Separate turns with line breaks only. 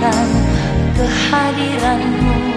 merasakan kehadiranmu.